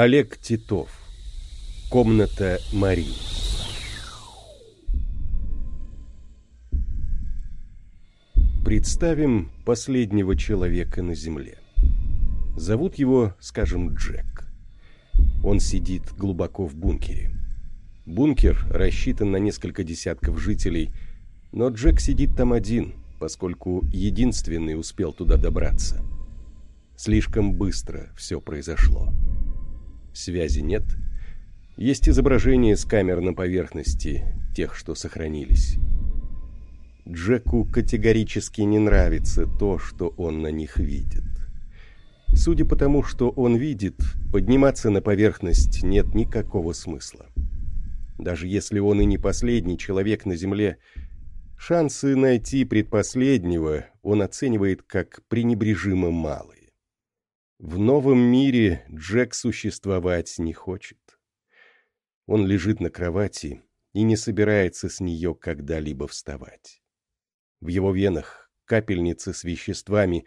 Олег Титов. Комната Марии. Представим последнего человека на Земле. Зовут его, скажем, Джек. Он сидит глубоко в бункере. Бункер рассчитан на несколько десятков жителей, но Джек сидит там один, поскольку единственный успел туда добраться. Слишком быстро все произошло. Связи нет. Есть изображения с камер на поверхности, тех, что сохранились. Джеку категорически не нравится то, что он на них видит. Судя по тому, что он видит, подниматься на поверхность нет никакого смысла. Даже если он и не последний человек на Земле, шансы найти предпоследнего он оценивает как пренебрежимо малые. В новом мире Джек существовать не хочет. Он лежит на кровати и не собирается с нее когда-либо вставать. В его венах капельницы с веществами,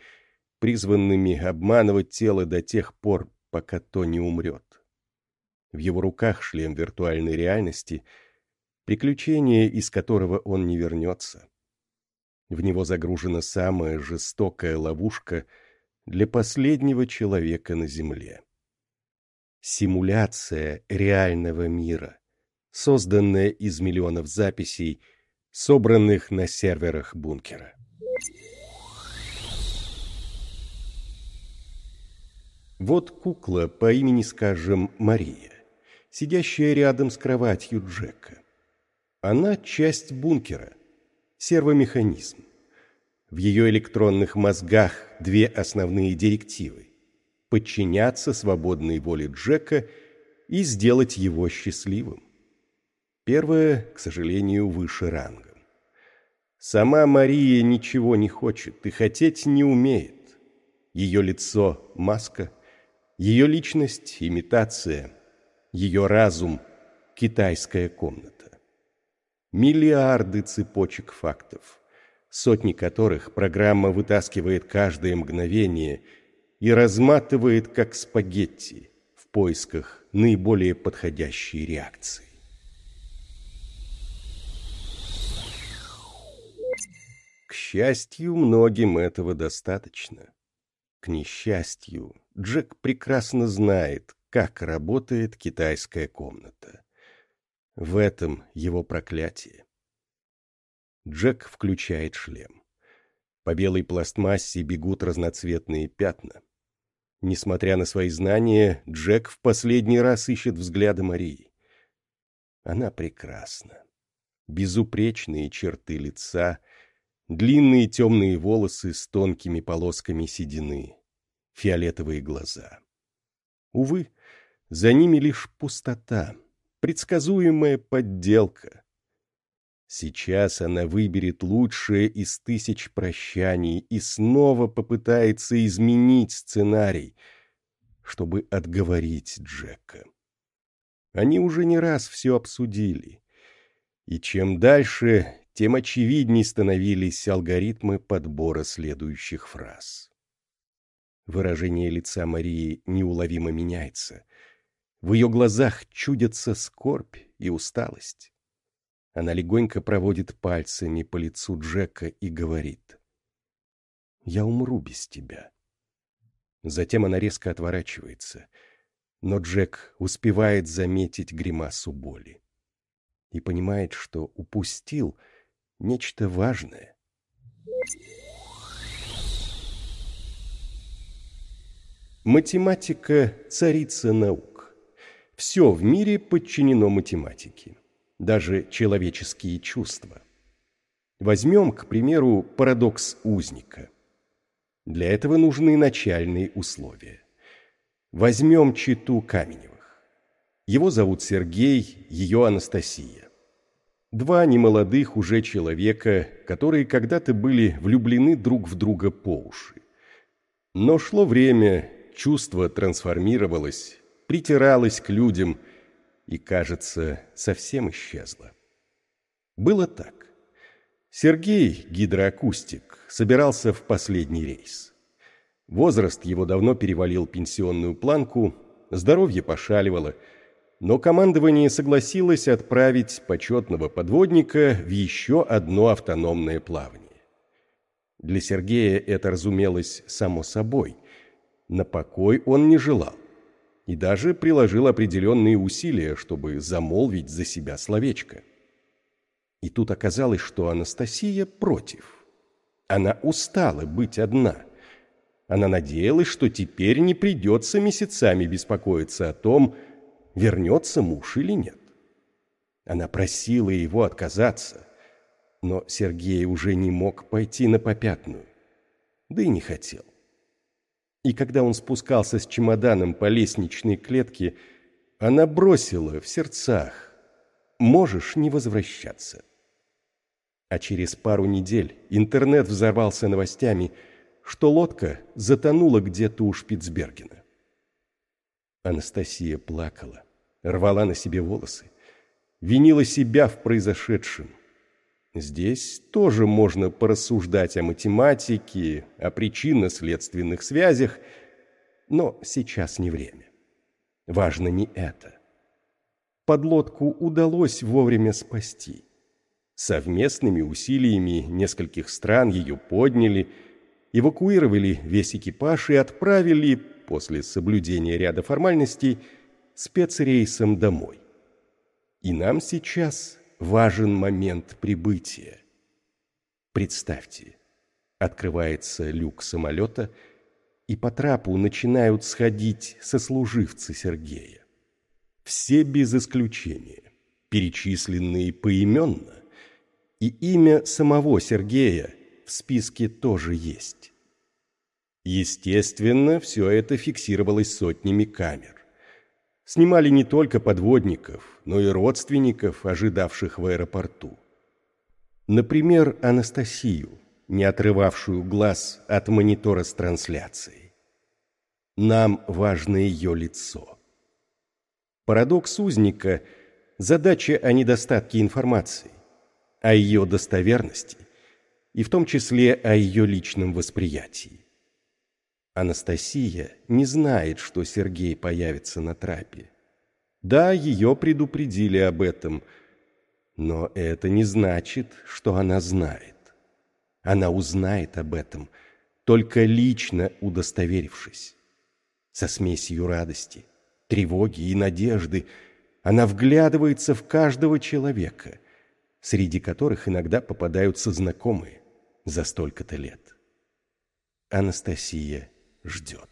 призванными обманывать тело до тех пор, пока то не умрет. В его руках шлем виртуальной реальности, приключение, из которого он не вернется. В него загружена самая жестокая ловушка для последнего человека на Земле. Симуляция реального мира, созданная из миллионов записей, собранных на серверах бункера. Вот кукла по имени, скажем, Мария, сидящая рядом с кроватью Джека. Она часть бункера, сервомеханизм. В ее электронных мозгах две основные директивы – подчиняться свободной воле Джека и сделать его счастливым. Первое, к сожалению, выше рангом. Сама Мария ничего не хочет и хотеть не умеет. Ее лицо – маска, ее личность – имитация, ее разум – китайская комната. Миллиарды цепочек фактов, сотни которых программа вытаскивает каждое мгновение и разматывает, как спагетти, в поисках наиболее подходящей реакции. К счастью, многим этого достаточно. К несчастью, Джек прекрасно знает, как работает китайская комната. В этом его проклятие. Джек включает шлем. По белой пластмассе бегут разноцветные пятна. Несмотря на свои знания, Джек в последний раз ищет взгляда Марии. Она прекрасна. Безупречные черты лица — Длинные темные волосы с тонкими полосками седины, фиолетовые глаза. Увы, за ними лишь пустота, предсказуемая подделка. Сейчас она выберет лучшее из тысяч прощаний и снова попытается изменить сценарий, чтобы отговорить Джека. Они уже не раз все обсудили. И чем дальше, тем очевидней становились алгоритмы подбора следующих фраз. Выражение лица Марии неуловимо меняется. В ее глазах чудятся скорбь и усталость. Она легонько проводит пальцами по лицу Джека и говорит. «Я умру без тебя». Затем она резко отворачивается, но Джек успевает заметить гримасу боли и понимает, что упустил — нечто важное. Математика – царица наук. Все в мире подчинено математике, даже человеческие чувства. Возьмем, к примеру, парадокс узника. Для этого нужны начальные условия. Возьмем читу Каменевых. Его зовут Сергей, ее Анастасия. Два немолодых уже человека, которые когда-то были влюблены друг в друга по уши. Но шло время, чувство трансформировалось, притиралось к людям и, кажется, совсем исчезло. Было так. Сергей, гидроакустик, собирался в последний рейс. Возраст его давно перевалил пенсионную планку, здоровье пошаливало, но командование согласилось отправить почетного подводника в еще одно автономное плавание. Для Сергея это разумелось само собой. На покой он не желал. И даже приложил определенные усилия, чтобы замолвить за себя словечко. И тут оказалось, что Анастасия против. Она устала быть одна. Она надеялась, что теперь не придется месяцами беспокоиться о том, вернется муж или нет. Она просила его отказаться, но Сергей уже не мог пойти на попятную, да и не хотел. И когда он спускался с чемоданом по лестничной клетке, она бросила в сердцах «Можешь не возвращаться». А через пару недель интернет взорвался новостями, что лодка затонула где-то у Шпицбергена. Анастасия плакала, рвала на себе волосы, винила себя в произошедшем, Здесь тоже можно порассуждать о математике, о причинно-следственных связях, но сейчас не время. Важно не это. Подлодку удалось вовремя спасти. Совместными усилиями нескольких стран ее подняли, эвакуировали весь экипаж и отправили, после соблюдения ряда формальностей, спецрейсом домой. И нам сейчас важен момент прибытия. Представьте, открывается люк самолета, и по трапу начинают сходить сослуживцы Сергея. Все без исключения, перечисленные поименно, и имя самого Сергея в списке тоже есть. Естественно, все это фиксировалось сотнями камер. Снимали не только подводников, но и родственников, ожидавших в аэропорту. Например, Анастасию, не отрывавшую глаз от монитора с трансляцией. Нам важно ее лицо. Парадокс узника – задача о недостатке информации, о ее достоверности и в том числе о ее личном восприятии. Анастасия не знает, что Сергей появится на трапе. Да, ее предупредили об этом, но это не значит, что она знает. Она узнает об этом, только лично удостоверившись. Со смесью радости, тревоги и надежды она вглядывается в каждого человека, среди которых иногда попадаются знакомые за столько-то лет. Анастасия ждет.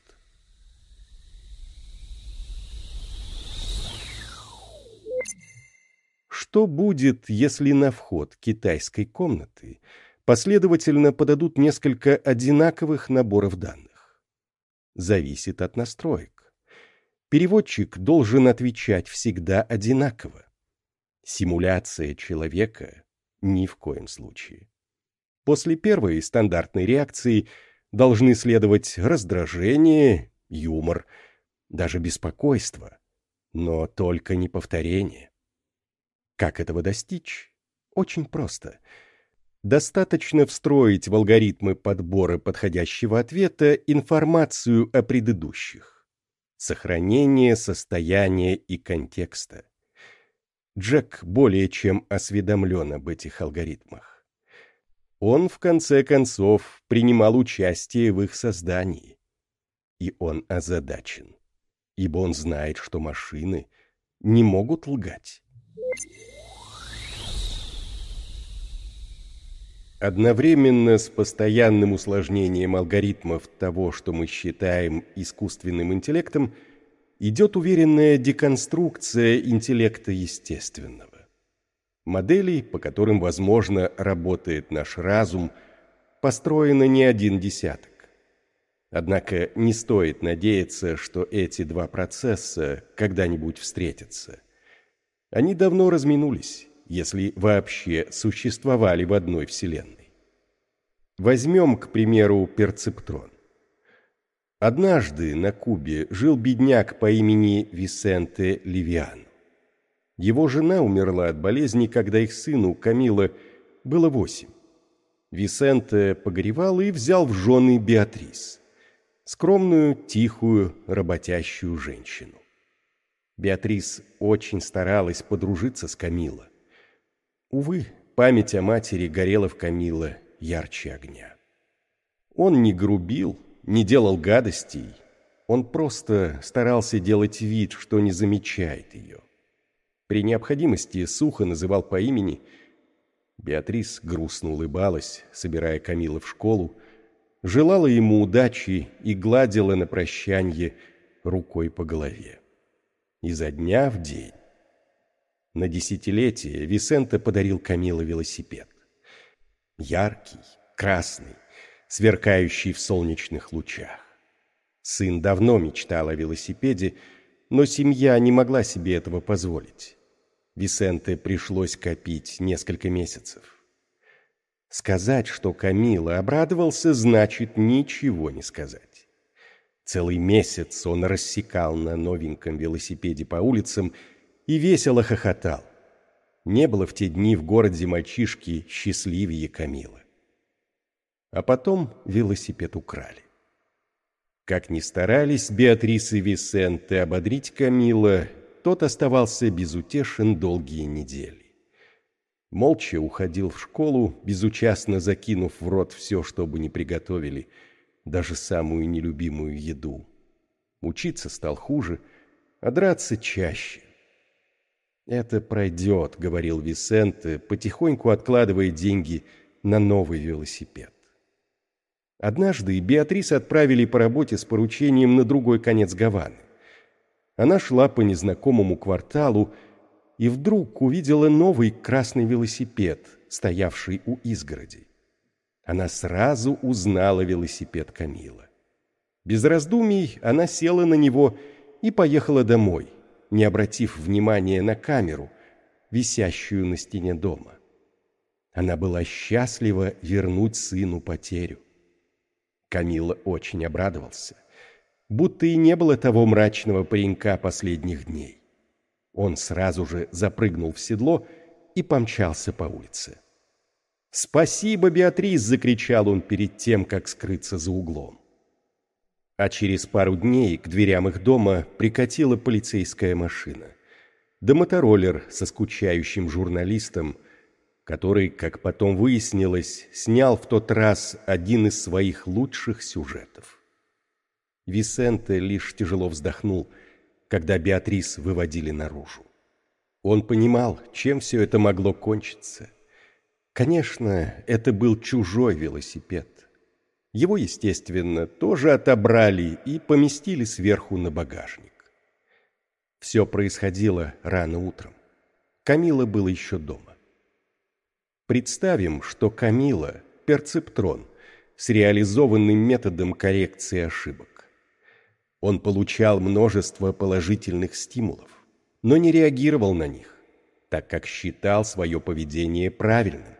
Что будет, если на вход китайской комнаты последовательно подадут несколько одинаковых наборов данных? Зависит от настроек. Переводчик должен отвечать всегда одинаково. Симуляция человека ни в коем случае. После первой стандартной реакции – должны следовать раздражение, юмор, даже беспокойство, но только не повторение. Как этого достичь? Очень просто. Достаточно встроить в алгоритмы подбора подходящего ответа информацию о предыдущих. Сохранение состояния и контекста. Джек более чем осведомлен об этих алгоритмах. Он, в конце концов, принимал участие в их создании. И он озадачен, ибо он знает, что машины не могут лгать. Одновременно с постоянным усложнением алгоритмов того, что мы считаем искусственным интеллектом, идет уверенная деконструкция интеллекта естественного. Моделей, по которым, возможно, работает наш разум, построено не один десяток. Однако не стоит надеяться, что эти два процесса когда-нибудь встретятся. Они давно разминулись, если вообще существовали в одной Вселенной. Возьмем, к примеру, перцептрон. Однажды на Кубе жил бедняк по имени Висенте Ливиан. Его жена умерла от болезни, когда их сыну, Камила, было восемь. Висенте погоревал и взял в жены Беатрис, скромную, тихую, работящую женщину. Беатрис очень старалась подружиться с Камило. Увы, память о матери горела в Камило ярче огня. Он не грубил, не делал гадостей, он просто старался делать вид, что не замечает ее. При необходимости сухо называл по имени. Беатрис грустно улыбалась, собирая Камила в школу, желала ему удачи и гладила на прощанье рукой по голове. Изо дня в день. На десятилетие Висенто подарил Камиле велосипед. Яркий, красный, сверкающий в солнечных лучах. Сын давно мечтал о велосипеде, но семья не могла себе этого позволить. Висенте пришлось копить несколько месяцев. Сказать, что Камила обрадовался, значит ничего не сказать. Целый месяц он рассекал на новеньком велосипеде по улицам и весело хохотал. Не было в те дни в городе мальчишки счастливее Камилы. А потом велосипед украли. Как ни старались Беатрис и Висенте ободрить Камила, тот оставался безутешен долгие недели. Молча уходил в школу, безучастно закинув в рот все, что бы ни приготовили, даже самую нелюбимую еду. Учиться стал хуже, а драться чаще. «Это пройдет», — говорил Висенте, потихоньку откладывая деньги на новый велосипед. Однажды Беатрис отправили по работе с поручением на другой конец Гаваны. Она шла по незнакомому кварталу и вдруг увидела новый красный велосипед, стоявший у изгороди. Она сразу узнала велосипед Камила. Без раздумий она села на него и поехала домой, не обратив внимания на камеру, висящую на стене дома. Она была счастлива вернуть сыну потерю. Камила очень обрадовался. Будто и не было того мрачного паренька последних дней. Он сразу же запрыгнул в седло и помчался по улице. «Спасибо, Беатрис!» — закричал он перед тем, как скрыться за углом. А через пару дней к дверям их дома прикатила полицейская машина. Да мотороллер со скучающим журналистом — который, как потом выяснилось, снял в тот раз один из своих лучших сюжетов. Висенте лишь тяжело вздохнул, когда Беатрис выводили наружу. Он понимал, чем все это могло кончиться. Конечно, это был чужой велосипед. Его, естественно, тоже отобрали и поместили сверху на багажник. Все происходило рано утром. Камила была еще дома. Представим, что Камила – перцептрон с реализованным методом коррекции ошибок. Он получал множество положительных стимулов, но не реагировал на них, так как считал свое поведение правильным.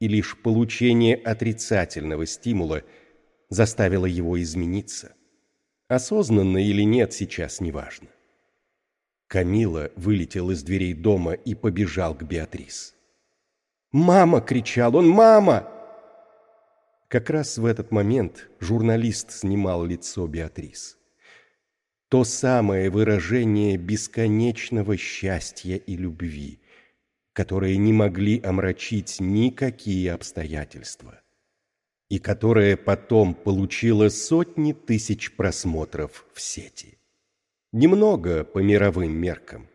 И лишь получение отрицательного стимула заставило его измениться. Осознанно или нет, сейчас неважно. Камила вылетел из дверей дома и побежал к Беатрис. «Мама!» — кричал он. «Мама!» Как раз в этот момент журналист снимал лицо Беатрис. То самое выражение бесконечного счастья и любви, которые не могли омрачить никакие обстоятельства, и которое потом получило сотни тысяч просмотров в сети. Немного по мировым меркам,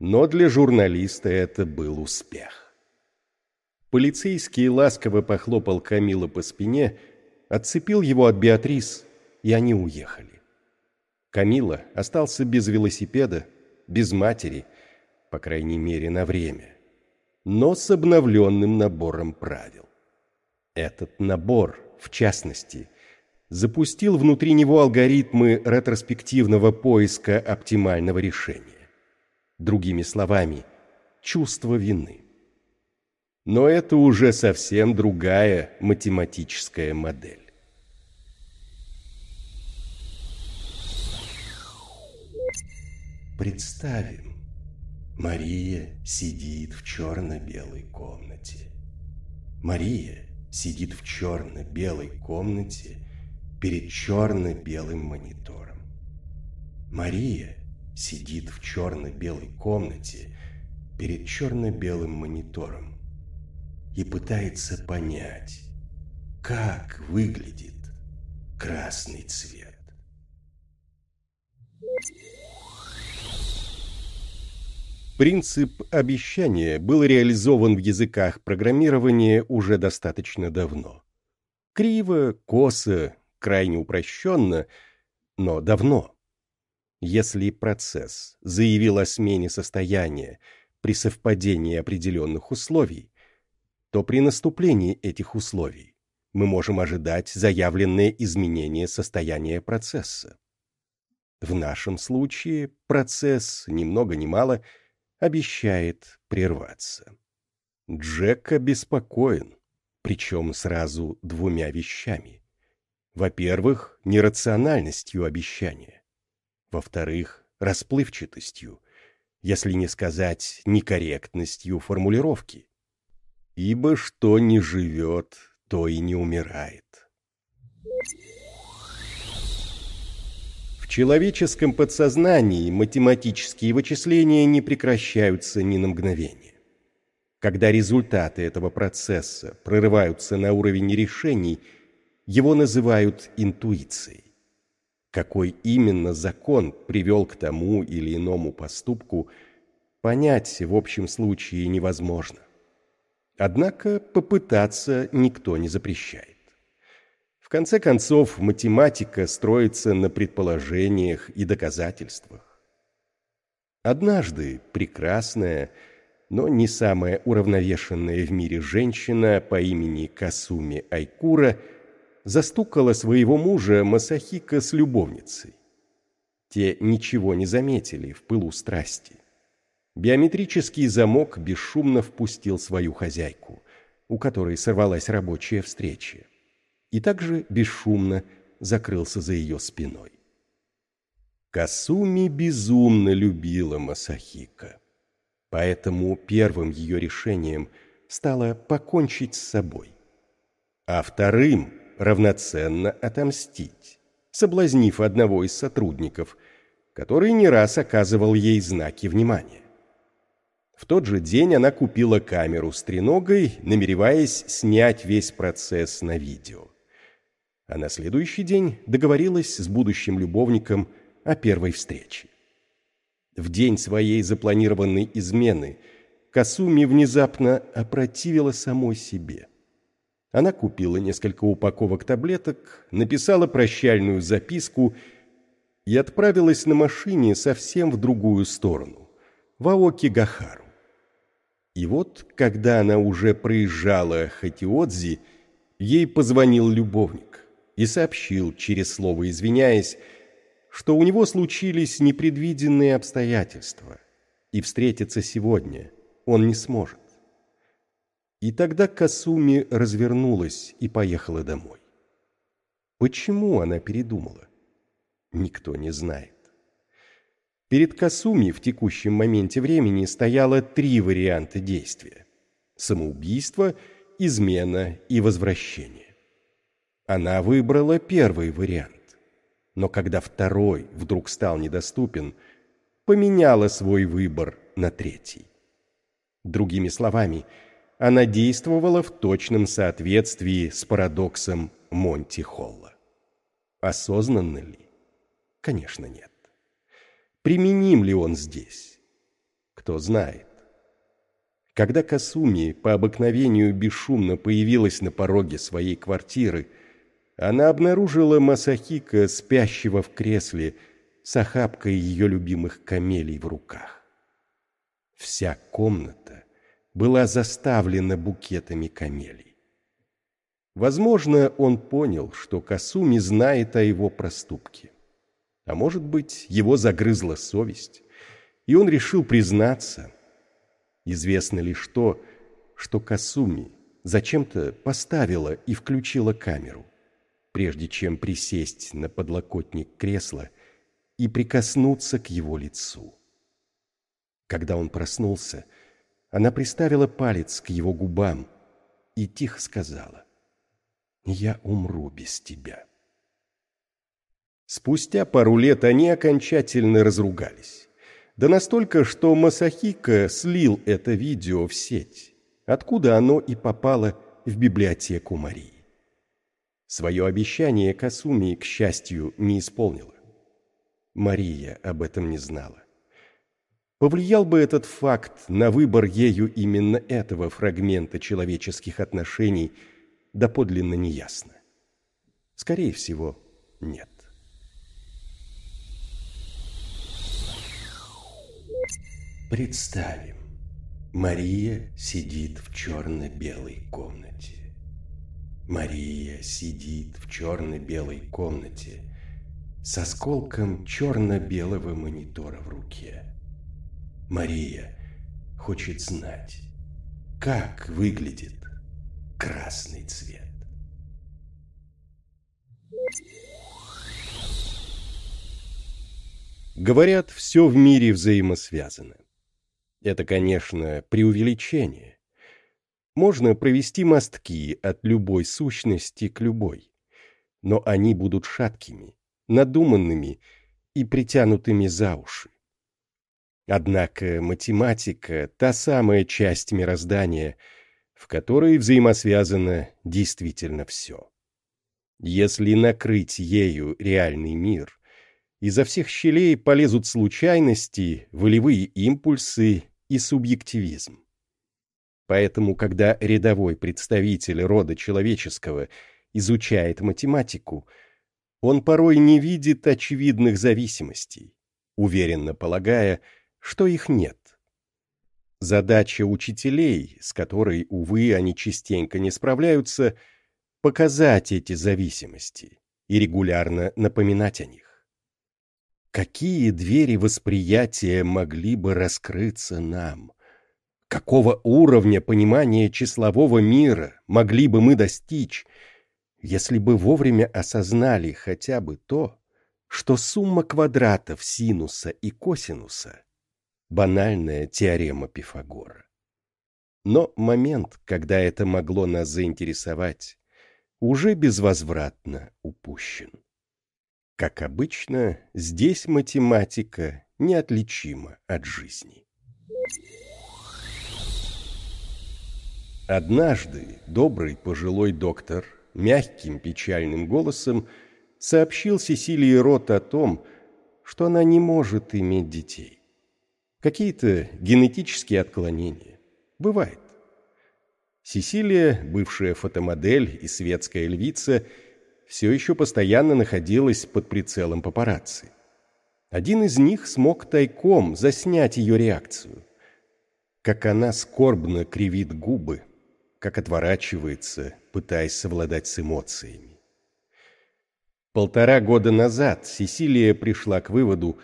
но для журналиста это был успех. Полицейский ласково похлопал Камила по спине, отцепил его от Беатрис, и они уехали. Камила остался без велосипеда, без матери, по крайней мере, на время, но с обновленным набором правил. Этот набор, в частности, запустил внутри него алгоритмы ретроспективного поиска оптимального решения. Другими словами, чувство вины. Но это уже совсем другая математическая модель. Представим, Мария сидит в черно-белой комнате. Мария сидит в черно-белой комнате перед черно-белым монитором. Мария сидит в черно-белой комнате перед черно-белым монитором и пытается понять, как выглядит красный цвет. Принцип обещания был реализован в языках программирования уже достаточно давно. Криво, косо, крайне упрощенно, но давно. Если процесс заявил о смене состояния при совпадении определенных условий, то при наступлении этих условий мы можем ожидать заявленное изменение состояния процесса. В нашем случае процесс, ни много ни мало, обещает прерваться. Джек обеспокоен, причем сразу двумя вещами. Во-первых, нерациональностью обещания. Во-вторых, расплывчатостью, если не сказать некорректностью формулировки. Ибо что не живет, то и не умирает. В человеческом подсознании математические вычисления не прекращаются ни на мгновение. Когда результаты этого процесса прорываются на уровень решений, его называют интуицией. Какой именно закон привел к тому или иному поступку, понять в общем случае невозможно. Однако попытаться никто не запрещает. В конце концов, математика строится на предположениях и доказательствах. Однажды прекрасная, но не самая уравновешенная в мире женщина по имени Касуми Айкура застукала своего мужа Масахика с любовницей. Те ничего не заметили в пылу страсти. Биометрический замок бесшумно впустил свою хозяйку, у которой сорвалась рабочая встреча и также бесшумно закрылся за ее спиной. Касуми безумно любила Масахика, поэтому первым ее решением стало покончить с собой, а вторым равноценно отомстить, соблазнив одного из сотрудников, который не раз оказывал ей знаки внимания. В тот же день она купила камеру с треногой, намереваясь снять весь процесс на видео а на следующий день договорилась с будущим любовником о первой встрече. В день своей запланированной измены Касуми внезапно опротивила самой себе. Она купила несколько упаковок таблеток, написала прощальную записку и отправилась на машине совсем в другую сторону, в Аоки-Гахару. И вот, когда она уже проезжала Хатиодзи, ей позвонил любовник и сообщил, через слово извиняясь, что у него случились непредвиденные обстоятельства, и встретиться сегодня он не сможет. И тогда Касуми развернулась и поехала домой. Почему она передумала? Никто не знает. Перед Касуми в текущем моменте времени стояло три варианта действия: самоубийство, измена и возвращение. Она выбрала первый вариант. Но когда второй вдруг стал недоступен, поменяла свой выбор на третий. Другими словами, она действовала в точном соответствии с парадоксом Монти Холла. Осознанно ли? Конечно, нет. Применим ли он здесь? Кто знает. Когда Касуми по обыкновению бесшумно появилась на пороге своей квартиры, она обнаружила Масахика, спящего в кресле, с охапкой ее любимых камелий в руках. Вся комната была заставлена букетами камелий. Возможно, он понял, что Касуми знает о его проступке. А может быть, его загрызла совесть, и он решил признаться. Известно лишь то, что Касуми зачем-то поставила и включила камеру прежде чем присесть на подлокотник кресла и прикоснуться к его лицу. Когда он проснулся, она приставила палец к его губам и тихо сказала: "Я умру без тебя". Спустя пару лет они окончательно разругались. Да настолько, что Масахика слил это видео в сеть, откуда оно и попало в библиотеку Марии. Свое обещание Касуми, к счастью, не исполнила. Мария об этом не знала. Повлиял бы этот факт на выбор ею именно этого фрагмента человеческих отношений, доподлинно неясно. Скорее всего, нет. Представим, Мария сидит в черно-белой комнате. Мария сидит в черно-белой комнате с осколком черно-белого монитора в руке. Мария хочет знать, как выглядит красный цвет. Говорят, все в мире взаимосвязано. Это, конечно, преувеличение. Можно провести мостки от любой сущности к любой, но они будут шаткими, надуманными и притянутыми за уши. Однако математика — та самая часть мироздания, в которой взаимосвязано действительно все. Если накрыть ею реальный мир, изо всех щелей полезут случайности, волевые импульсы и субъективизм. Поэтому, когда рядовой представитель рода человеческого изучает математику, он порой не видит очевидных зависимостей, уверенно полагая, что их нет. Задача учителей, с которой, увы, они частенько не справляются, показать эти зависимости и регулярно напоминать о них. Какие двери восприятия могли бы раскрыться нам? Какого уровня понимания числового мира могли бы мы достичь, если бы вовремя осознали хотя бы то, что сумма квадратов синуса и косинуса банальная теорема Пифагора. Но момент, когда это могло нас заинтересовать, уже безвозвратно упущен. Как обычно, здесь математика неотличима от жизни. Однажды добрый пожилой доктор мягким печальным голосом сообщил Сесилии Рот о том, что она не может иметь детей. Какие-то генетические отклонения. Бывает. Сесилия, бывшая фотомодель и светская львица, все еще постоянно находилась под прицелом папарацци. Один из них смог тайком заснять ее реакцию. Как она скорбно кривит губы, как отворачивается, пытаясь совладать с эмоциями. Полтора года назад Сесилия пришла к выводу,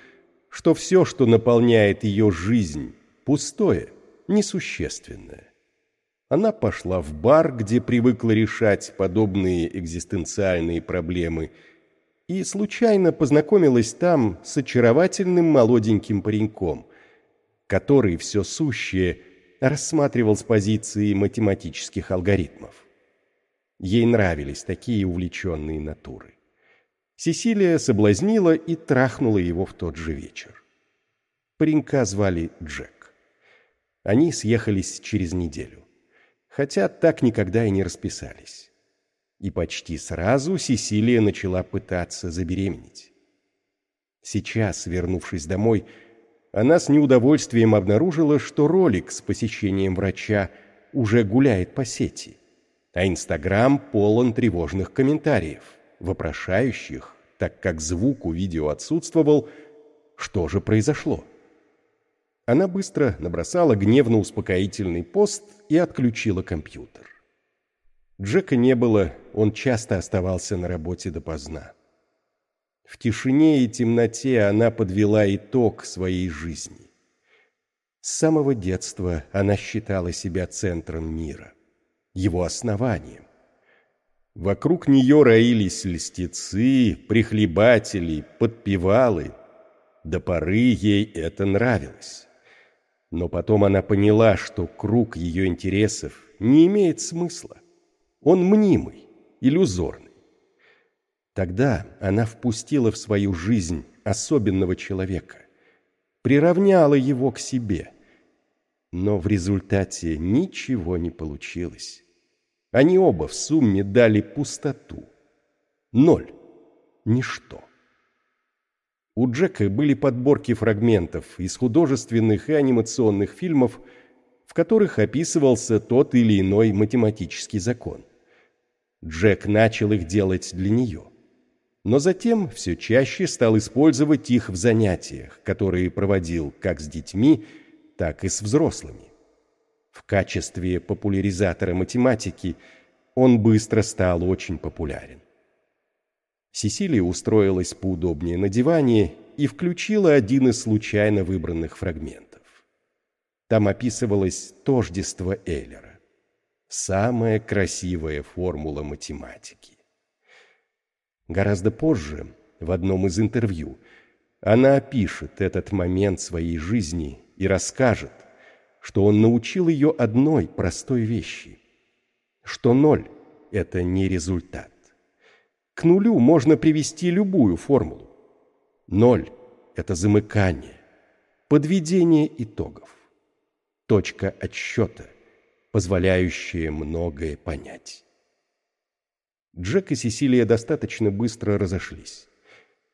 что все, что наполняет ее жизнь, пустое, несущественное. Она пошла в бар, где привыкла решать подобные экзистенциальные проблемы, и случайно познакомилась там с очаровательным молоденьким пареньком, который все сущее рассматривал с позиции математических алгоритмов. Ей нравились такие увлеченные натуры. Сесилия соблазнила и трахнула его в тот же вечер. Паренька звали Джек. Они съехались через неделю. Хотя так никогда и не расписались. И почти сразу Сесилия начала пытаться забеременеть. Сейчас, вернувшись домой, она с неудовольствием обнаружила, что ролик с посещением врача уже гуляет по сети, а Инстаграм полон тревожных комментариев вопрошающих, так как звук у видео отсутствовал, что же произошло. Она быстро набросала гневно-успокоительный пост и отключила компьютер. Джека не было, он часто оставался на работе допоздна. В тишине и темноте она подвела итог своей жизни. С самого детства она считала себя центром мира, его основанием. Вокруг нее роились льстецы, прихлебатели, подпевалы. До поры ей это нравилось. Но потом она поняла, что круг ее интересов не имеет смысла. Он мнимый, иллюзорный. Тогда она впустила в свою жизнь особенного человека, приравняла его к себе. Но в результате ничего не получилось. Они оба в сумме дали пустоту. Ноль. Ничто. У Джека были подборки фрагментов из художественных и анимационных фильмов, в которых описывался тот или иной математический закон. Джек начал их делать для нее. Но затем все чаще стал использовать их в занятиях, которые проводил как с детьми, так и с взрослыми. В качестве популяризатора математики он быстро стал очень популярен. Сесилия устроилась поудобнее на диване и включила один из случайно выбранных фрагментов. Там описывалось тождество Эйлера. Самая красивая формула математики. Гораздо позже, в одном из интервью, она опишет этот момент своей жизни и расскажет, что он научил ее одной простой вещи, что ноль – это не результат. К нулю можно привести любую формулу. Ноль – это замыкание, подведение итогов, точка отсчета, позволяющая многое понять. Джек и Сесилия достаточно быстро разошлись.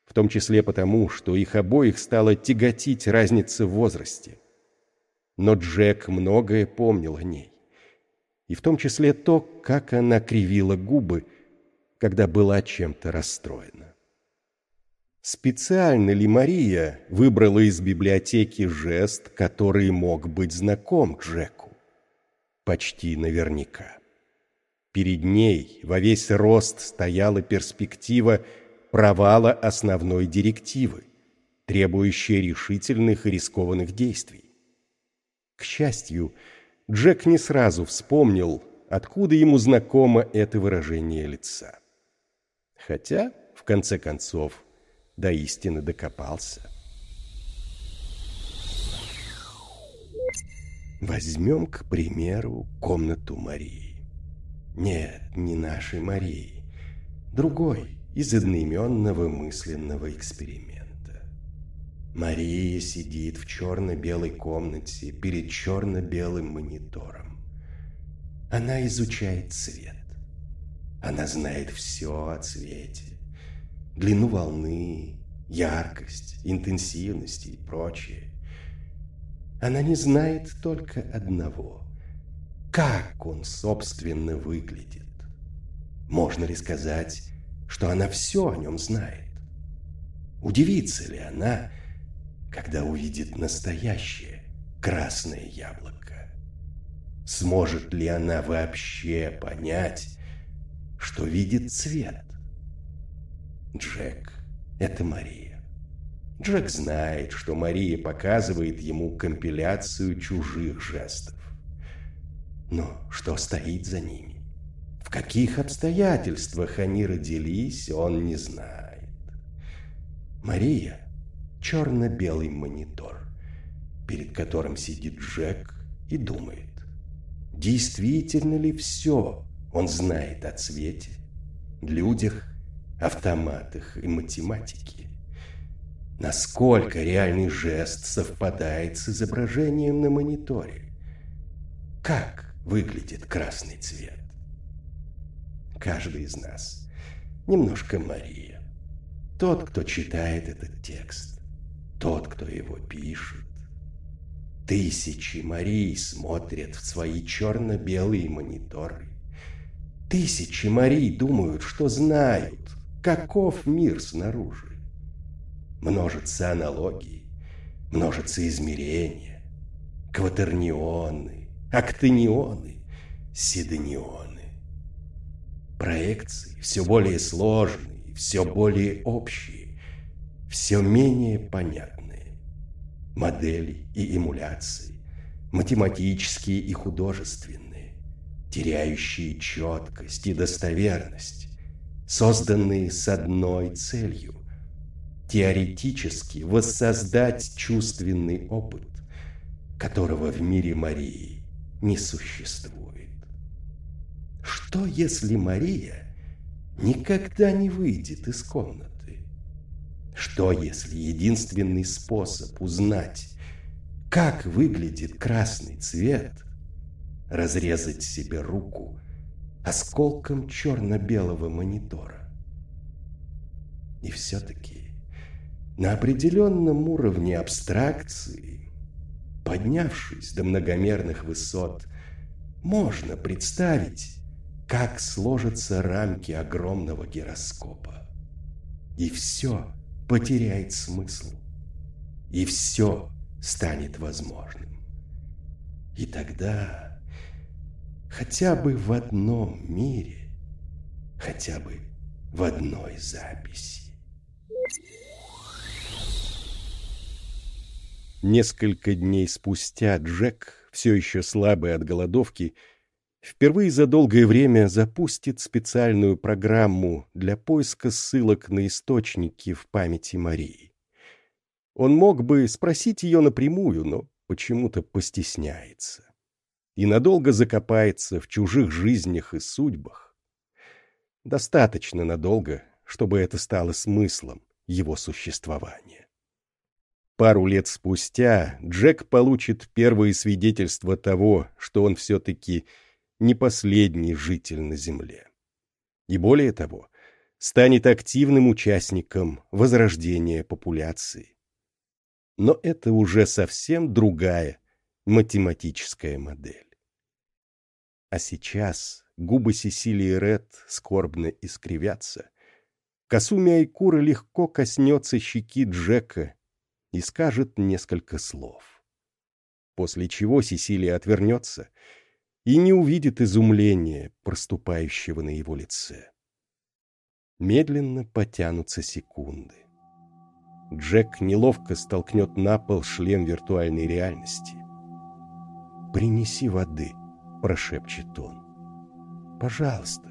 В том числе потому, что их обоих стало тяготить разница в возрасте. Но Джек многое помнил о ней. И в том числе то, как она кривила губы, когда была чем-то расстроена. Специально ли Мария выбрала из библиотеки жест, который мог быть знаком Джеку? Почти наверняка. Перед ней во весь рост стояла перспектива провала основной директивы, требующей решительных и рискованных действий. К счастью, Джек не сразу вспомнил, откуда ему знакомо это выражение лица. Хотя, в конце концов, до истины докопался. Возьмем, к примеру, комнату Марии. Нет, не нашей Марии. Другой, из одноименного мысленного эксперимента. Мария сидит в черно-белой комнате перед черно-белым монитором. Она изучает цвет. Она знает все о цвете. Длину волны, яркость, интенсивность и прочее. Она не знает только одного – как он, собственно, выглядит. Можно ли сказать, что она все о нем знает? Удивится ли она, когда увидит настоящее красное яблоко? Сможет ли она вообще понять, что видит цвет? Джек – это Мария. Джек знает, что Мария показывает ему компиляцию чужих жестов. Но что стоит за ними? В каких обстоятельствах они родились, он не знает. Мария – черно-белый монитор, перед которым сидит Джек и думает, действительно ли все он знает о цвете, людях, автоматах и математике насколько реальный жест совпадает с изображением на мониторе. Как выглядит красный цвет? Каждый из нас немножко Мария. Тот, кто читает этот текст, тот, кто его пишет. Тысячи Марий смотрят в свои черно-белые мониторы. Тысячи Марий думают, что знают, каков мир снаружи множатся аналогии, множатся измерения, кватернионы, актинионы, сидонионы. Проекции все более сложные, все более общие, все менее понятные. Модели и эмуляции, математические и художественные, теряющие четкость и достоверность, созданные с одной целью теоретически воссоздать чувственный опыт, которого в мире Марии не существует. Что если Мария никогда не выйдет из комнаты? Что, если единственный способ узнать, как выглядит красный цвет, разрезать себе руку осколком черно-белого монитора? И все-таки на определенном уровне абстракции, поднявшись до многомерных высот, можно представить, как сложатся рамки огромного гироскопа. И все потеряет смысл. И все станет возможным. И тогда хотя бы в одном мире, хотя бы в одной записи. Несколько дней спустя Джек, все еще слабый от голодовки, впервые за долгое время запустит специальную программу для поиска ссылок на источники в памяти Марии. Он мог бы спросить ее напрямую, но почему-то постесняется. И надолго закопается в чужих жизнях и судьбах. Достаточно надолго, чтобы это стало смыслом его существования. Пару лет спустя Джек получит первые свидетельства того, что он все-таки не последний житель на Земле. И более того, станет активным участником возрождения популяции. Но это уже совсем другая математическая модель. А сейчас губы Сесилии Ред скорбно искривятся. Касуми Айкура легко коснется щеки Джека и скажет несколько слов. После чего Сесилия отвернется и не увидит изумления, проступающего на его лице. Медленно потянутся секунды. Джек неловко столкнет на пол шлем виртуальной реальности. «Принеси воды», — прошепчет он. «Пожалуйста».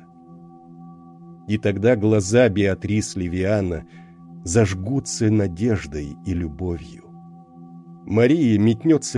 И тогда глаза Беатрис Левиана — зажгутся надеждой и любовью. Мария метнется